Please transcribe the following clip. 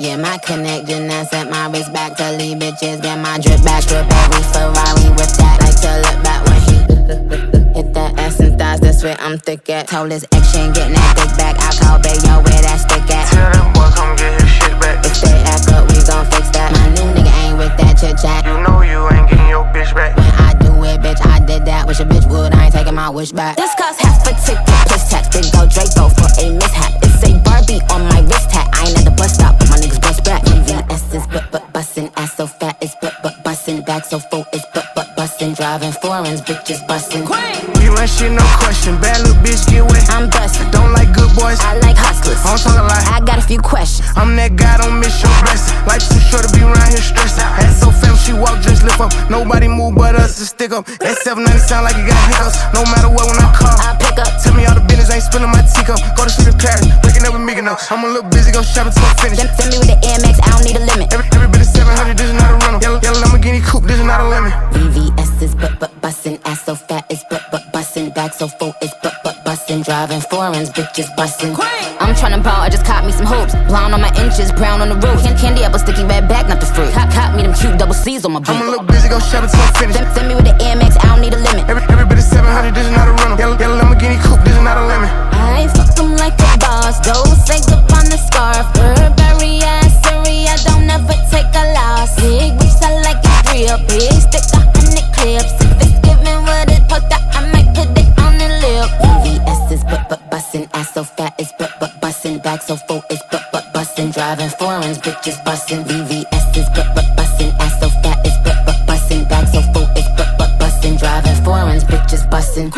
Yeah, my connection and sent my wrist back to leave bitches. Get my drip back, drip every Ferrari with that. Like to look back when he hit that ass and thighs. That's where I'm thick at. Told his ex she ain't getting that dick back. I call Bayo where that stick at. Tell that boy come get his shit back. If they act up, we gon' fix that. My new nigga ain't with that chit chat. You know you ain't getting your bitch back. When I do it, bitch, I did that. Wish a bitch would, I ain't taking my wish back. This cost half a ticket, plus tax. Big go Draco for a back so focused, but but bustin', driving foreigns, bitches bustin'. You ain't shit, no question. Bad little bitch, get wet. I'm bustin', Don't like good boys. I like hustlers. I don't talk a lot. I got a few questions. I'm that guy, don't miss your blessing. Life too short to be around here stressing. Ass so fam, she walk, just lift up. Nobody move but us to stick up. That 790 sound like it got hiccups. No matter what, when I call. I pick up. Tell me all the business, I ain't spilling my teacup. Go to sleep in Paris, waking up with Megan up. I'm a little busy, go shopping till I finish. Send, send me with the Amex, I don't need a bustin', ass so fat it's but but bustin', back so full it's but but bustin', driving foreigns, bitches bustin'. I'm tryna ball, I just caught me some hoops. Blonde on my inches, brown on the roof. Can- Candy apple sticky red back, not the fruit. Cop, cop me them cute double C's on my boot. I'm a little busy, go shopping till I finish. Send, send me with the Amex, I don't need a limit. Every, every bit of 700, this is not a rental. Yellow, yellow Lamborghini coupe, this is not a lemon. I fuck 'em like a boss, those ass so fat it's but but bustin', back so full it's but but bustin', driving foreigns, bitches bustin'. VVS is but but bustin', ass so fat it's but but bustin', back so full it's but but bustin', driving foreigns, bitches bustin'.